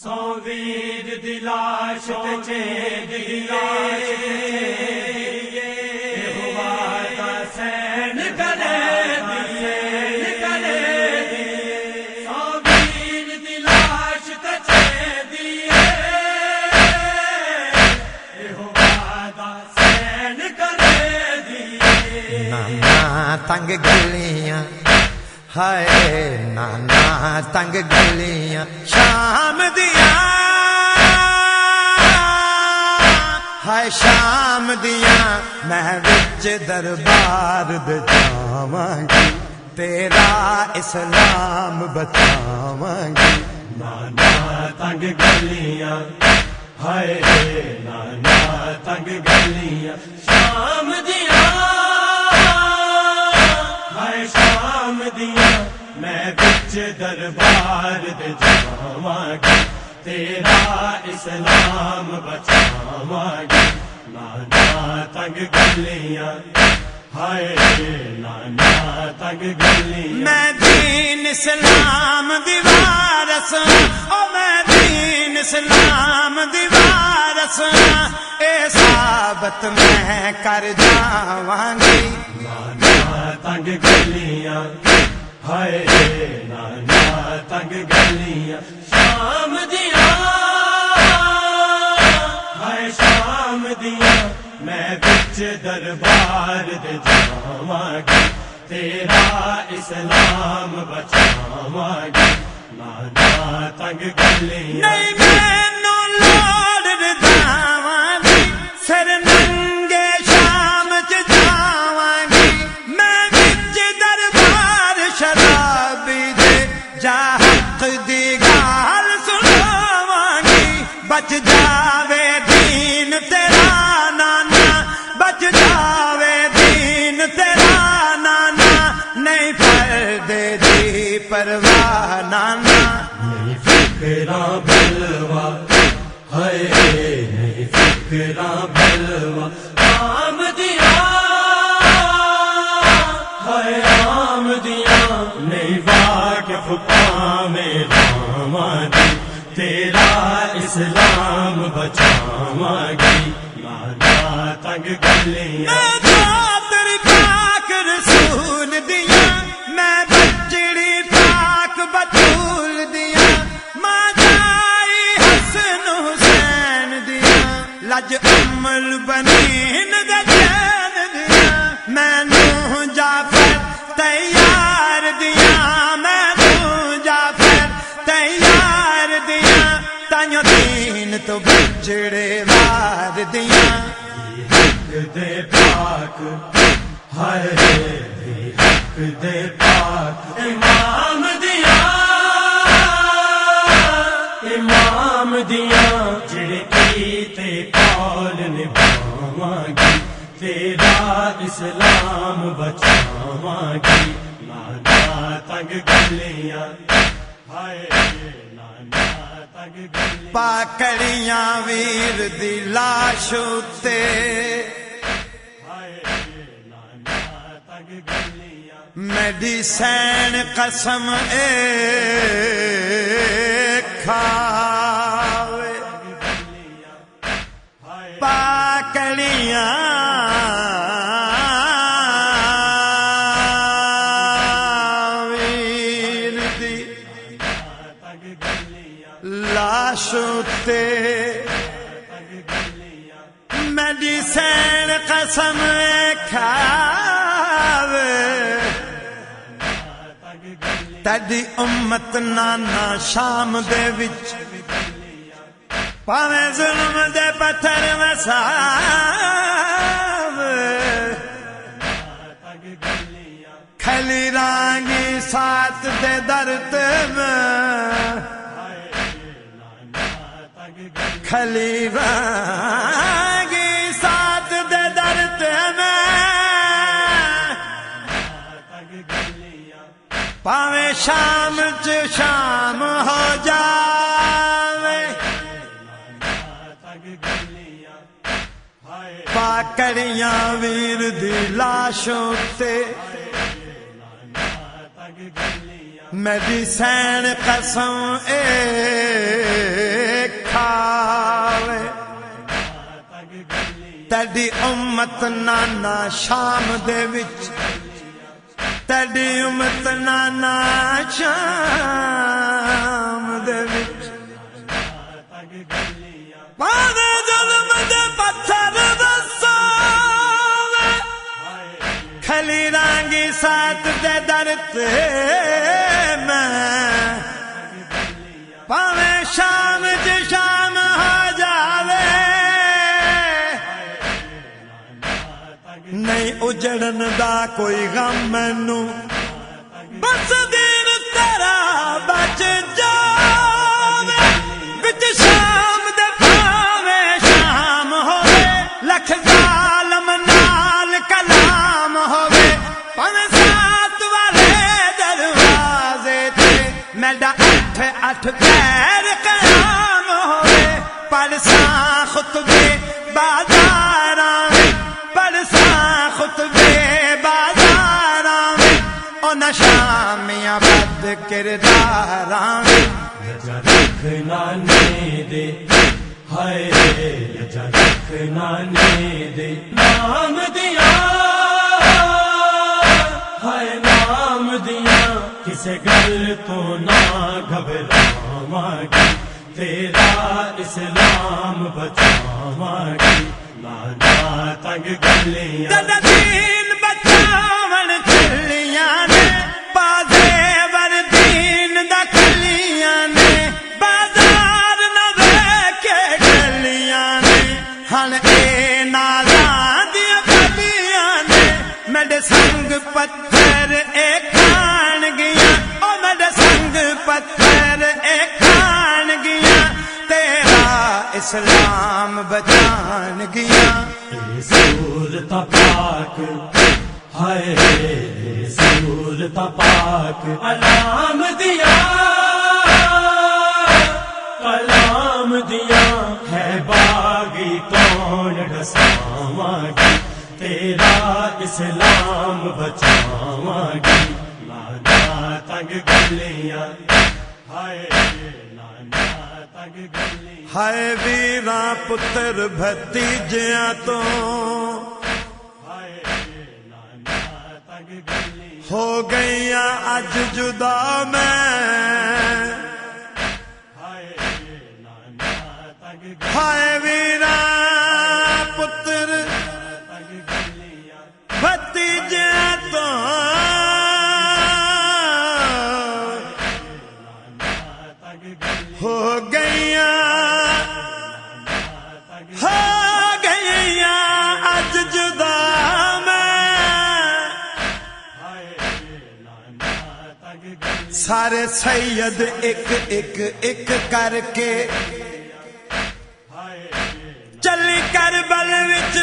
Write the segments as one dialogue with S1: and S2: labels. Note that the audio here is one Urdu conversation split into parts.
S1: سویر دلاش تے دلاش ہوا تا سین کرے کرے دلاش ہوا سین کرے
S2: تنگ گلیاں ہائے نانا تنگ گلیاں شام دیا ہائے شام دیا میں بچ دربار دجاواں گی تیرا اسلام بچاواں گی
S1: نانا تنگ گلیاں ہائے نانا تنگ گلیاں شام دیا ہائے شام دیا میں بچ دربار دے جاواں گی تیرا اسلام بچاواں گی نانا تنگ گلیاں ہائے نانا تنگ گلیاں۔
S2: میں دین اسلام دیوارس او میں دین اسلام دیوارس اے ثابت میں کر جاواں گی۔
S1: نانا تنگ گلیاں ہائے نانا تنگ گلیاں شام دیا ہائے شام دیا میں بچ دربار دے جاواں گی تیرا اسلام بچاواں فکرا بلوا ہے فکرا بلوا آم دیا ہے آم دیا نہیں واقف پام راما دی تیرا اسلام بچاواں گی نانا تنگ گلیاں۔ گلیاں
S2: ویر دی لاش تے میڈی سین قسم اے کھاوے پاکڑیاں لاش تے سین قسم کھاوے تیری امت نانا شام دے وچ پاویں ظلم دے پتھر وساوے کھلی رانگی ساتھ دے درد میں کھلی ساتھ دے درد میں پاویں شام چ شام ہو جاوے۔ پاکڑیاں ویر دی لاشوں تے۔ میری سین قسم اے۔ تیری امت نانا شام دے وچ تیری امت نانا شام دے وچ پاوے ظلم دے پتھر دسو کھلی رانگی ساتھ دے در تے میں پاوے جڑن اجڑن دا کوئی غم مینوں جانے دے
S1: نام دیا۔ ہے نام دیا۔ کسے گل تو نہ گھبراواں گی تیرا اسلام بچاواں گی لانا تنگ گلیاں۔ پاک ہائے سورتا پاک۔ علام دیا۔ کلام دیا۔ ہے باغی کون ڈساواں گی تیرا اسلام بچاواں گی لانا تنگ گلیاں۔ ہائے لانا تنگ گلیاں۔
S2: ہائے، ویراں پتر بھتیجیاں تو ہو گئیاں اج جدا میں۔
S1: ہائے لانا
S2: سارے سید ایک ایک ایک کر کے۔ چلی کر بل وچ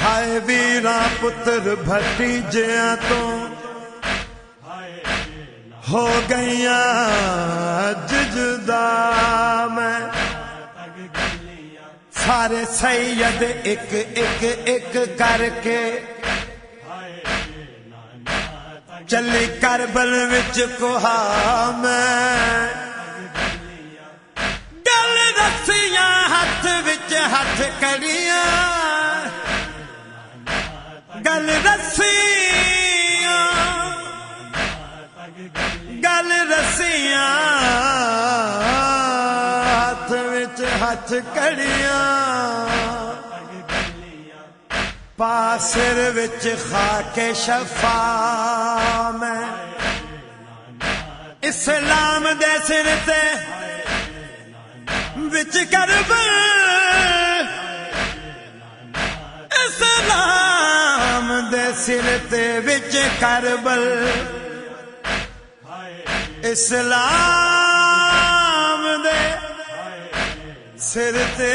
S2: ہائے ویراں پتر بھتیجیاں تو ہو گئیاں اج جدا میں۔ سارے سید ایک ایک ایک کر کے۔ چلی کربل وچ کوہا میں۔ گل رسیاں ہاتھ وچ ہاتھ کڑیاں۔ گل رسیاں گل رسیاں ہاتھ وچ ہاتھ کڑیاں۔ پاسر وچ خاک شفا میں۔ اسلام دے سر تے وچ اسلام دے سر تے وچ کربل اسلام دے سر تے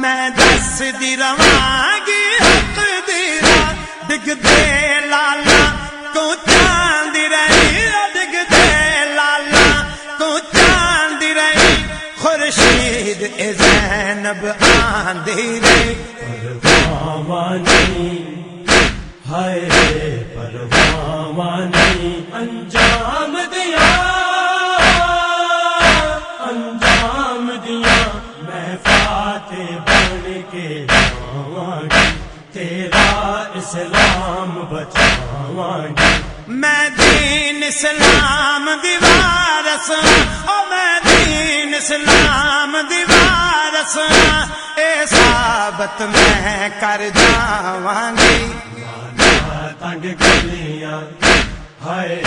S2: میں دس دی رواں حق دی را ڈگ دے لالا۔ کو چاند
S1: رہی ڈگ دے لالا۔ کو چاند رہی، خورشید اے زینب آندھی رہی۔ پروانی ہے پروانی
S2: انجم دین اسلام دیوارس اے ثابت میں کر جاواں گی۔
S1: نانا تنگ گلیاں، ہائے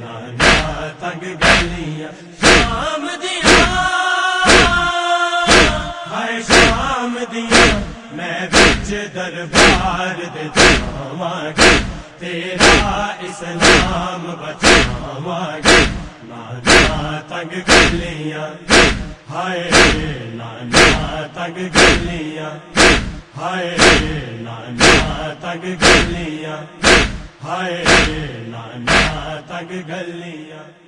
S1: نانا، تنگ گلیاں۔ شام دیا ہائے شام دیا میں بچ دربار دے جاواں گی۔ تیرا اسلام بچاواں گی۔ نانا، تنگ گلیاں۔ ہائے نانا تک گلیاں ہائے نانا تک گلیاں ہائے نانا تک گلیاں۔